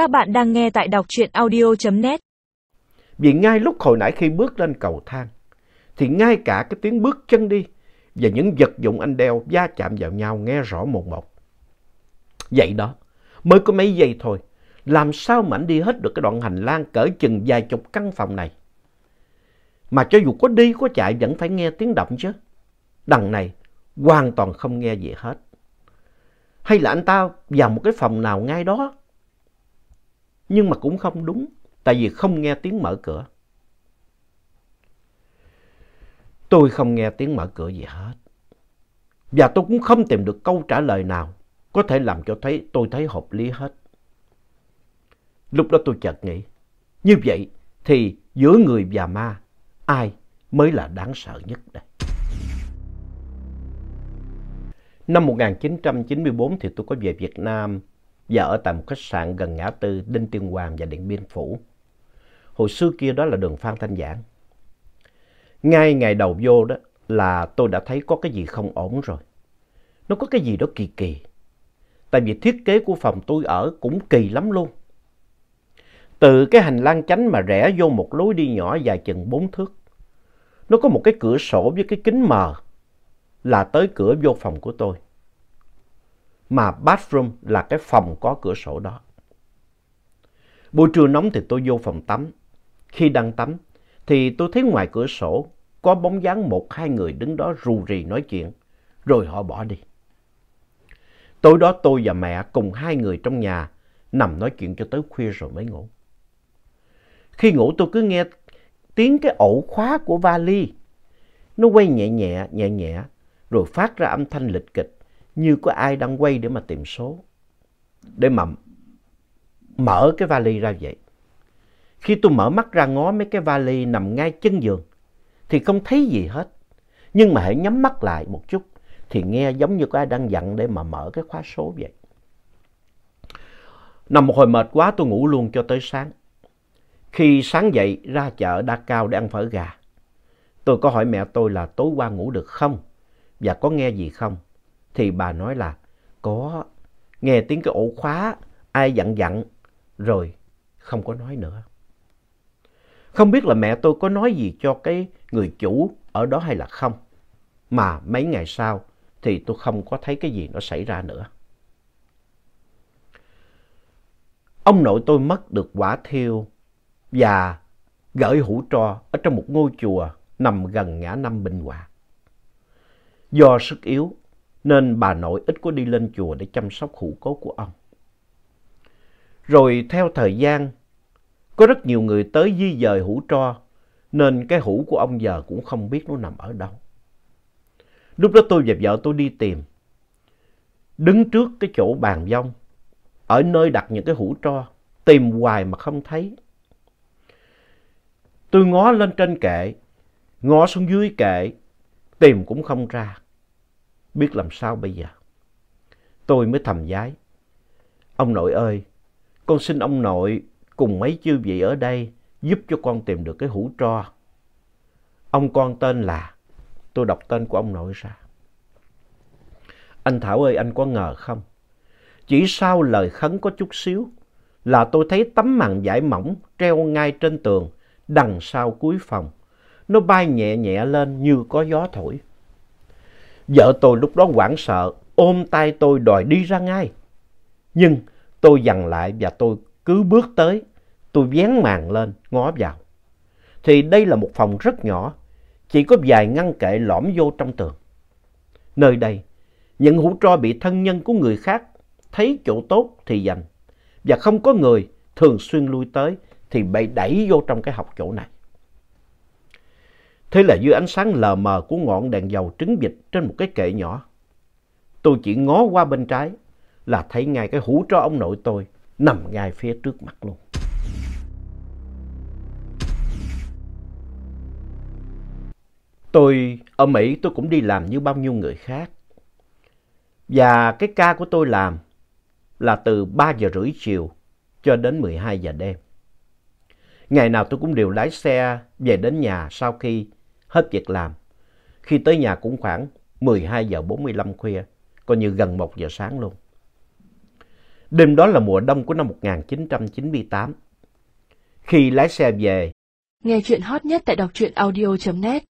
Các bạn đang nghe tại đọc truyện audio.net. Vì ngay lúc hồi nãy khi bước lên cầu thang, thì ngay cả cái tiếng bước chân đi và những vật dụng anh đeo va chạm vào nhau nghe rõ một một. Vậy đó, mới có mấy giây thôi, làm sao mà anh đi hết được cái đoạn hành lang cỡ chừng vài chục căn phòng này. Mà cho dù có đi có chạy vẫn phải nghe tiếng động chứ. Đằng này hoàn toàn không nghe gì hết. Hay là anh ta vào một cái phòng nào ngay đó. Nhưng mà cũng không đúng, tại vì không nghe tiếng mở cửa. Tôi không nghe tiếng mở cửa gì hết. Và tôi cũng không tìm được câu trả lời nào có thể làm cho thấy tôi thấy hợp lý hết. Lúc đó tôi chợt nghĩ, như vậy thì giữa người và ma, ai mới là đáng sợ nhất đây? Năm 1994 thì tôi có về Việt Nam và ở tại một khách sạn gần ngã tư Đinh Tiên Hoàng và Điện Biên Phủ. Hồi xưa kia đó là đường Phan Thanh Giảng. Ngay ngày đầu vô đó là tôi đã thấy có cái gì không ổn rồi. Nó có cái gì đó kỳ kỳ. Tại vì thiết kế của phòng tôi ở cũng kỳ lắm luôn. Từ cái hành lang chánh mà rẽ vô một lối đi nhỏ dài chừng bốn thước. Nó có một cái cửa sổ với cái kính mờ là tới cửa vô phòng của tôi. Mà bathroom là cái phòng có cửa sổ đó. Buổi trưa nóng thì tôi vô phòng tắm. Khi đang tắm thì tôi thấy ngoài cửa sổ có bóng dáng một hai người đứng đó rù rì nói chuyện. Rồi họ bỏ đi. Tối đó tôi và mẹ cùng hai người trong nhà nằm nói chuyện cho tới khuya rồi mới ngủ. Khi ngủ tôi cứ nghe tiếng cái ổ khóa của vali. Nó quay nhẹ nhẹ, nhẹ nhẹ, rồi phát ra âm thanh lịch kịch như có ai đang quay để mà tìm số. Để mà mở cái vali ra vậy. Khi tôi mở mắt ra ngó mấy cái vali nằm ngay chân giường, thì không thấy gì hết. Nhưng mà hãy nhắm mắt lại một chút, thì nghe giống như có ai đang dặn để mà mở cái khóa số vậy. Nằm một hồi mệt quá, tôi ngủ luôn cho tới sáng. Khi sáng dậy ra chợ Đa Cao để ăn phở gà. Tôi có hỏi mẹ tôi là tối qua ngủ được không? Và có nghe gì không? Thì bà nói là có nghe tiếng cái ổ khóa, ai dặn dặn, rồi không có nói nữa. Không biết là mẹ tôi có nói gì cho cái người chủ ở đó hay là không. Mà mấy ngày sau thì tôi không có thấy cái gì nó xảy ra nữa. Ông nội tôi mất được quả thiêu và gửi hũ tro ở trong một ngôi chùa nằm gần ngã năm Bình Hòa. Do sức yếu nên bà nội ít có đi lên chùa để chăm sóc hũ cốt của ông. Rồi theo thời gian, có rất nhiều người tới di dời hũ tro nên cái hũ của ông giờ cũng không biết nó nằm ở đâu. Lúc đó tôi và vợ tôi đi tìm. Đứng trước cái chỗ bàn vong, ở nơi đặt những cái hũ tro, tìm hoài mà không thấy. Tôi ngó lên trên kệ, ngó xuống dưới kệ, tìm cũng không ra. Biết làm sao bây giờ? Tôi mới thầm giái. Ông nội ơi, con xin ông nội cùng mấy chư vị ở đây giúp cho con tìm được cái hũ tro. Ông con tên là, tôi đọc tên của ông nội ra. Anh Thảo ơi, anh có ngờ không? Chỉ sau lời khấn có chút xíu là tôi thấy tấm màn vải mỏng treo ngay trên tường đằng sau cuối phòng. Nó bay nhẹ nhẹ lên như có gió thổi. Vợ tôi lúc đó hoảng sợ, ôm tay tôi đòi đi ra ngay. Nhưng tôi dằn lại và tôi cứ bước tới, tôi vén màn lên, ngó vào. Thì đây là một phòng rất nhỏ, chỉ có vài ngăn kệ lõm vô trong tường. Nơi đây, những hũ tro bị thân nhân của người khác thấy chỗ tốt thì dành, và không có người thường xuyên lui tới thì bị đẩy vô trong cái học chỗ này. Thế là dưới ánh sáng lờ mờ của ngọn đèn dầu trứng vịt trên một cái kệ nhỏ. Tôi chỉ ngó qua bên trái là thấy ngay cái hũ tro ông nội tôi nằm ngay phía trước mặt luôn. Tôi, ở Mỹ tôi cũng đi làm như bao nhiêu người khác. Và cái ca của tôi làm là từ 3 giờ rưỡi chiều cho đến 12 giờ đêm. Ngày nào tôi cũng đều lái xe về đến nhà sau khi hết việc làm. Khi tới nhà cũng khoảng 12 giờ 45 khuya, coi như gần 1 giờ sáng luôn. Đêm đó là mùa đông của năm 1998. Khi lái xe về, Nghe chuyện hot nhất tại đọc truyện audio.net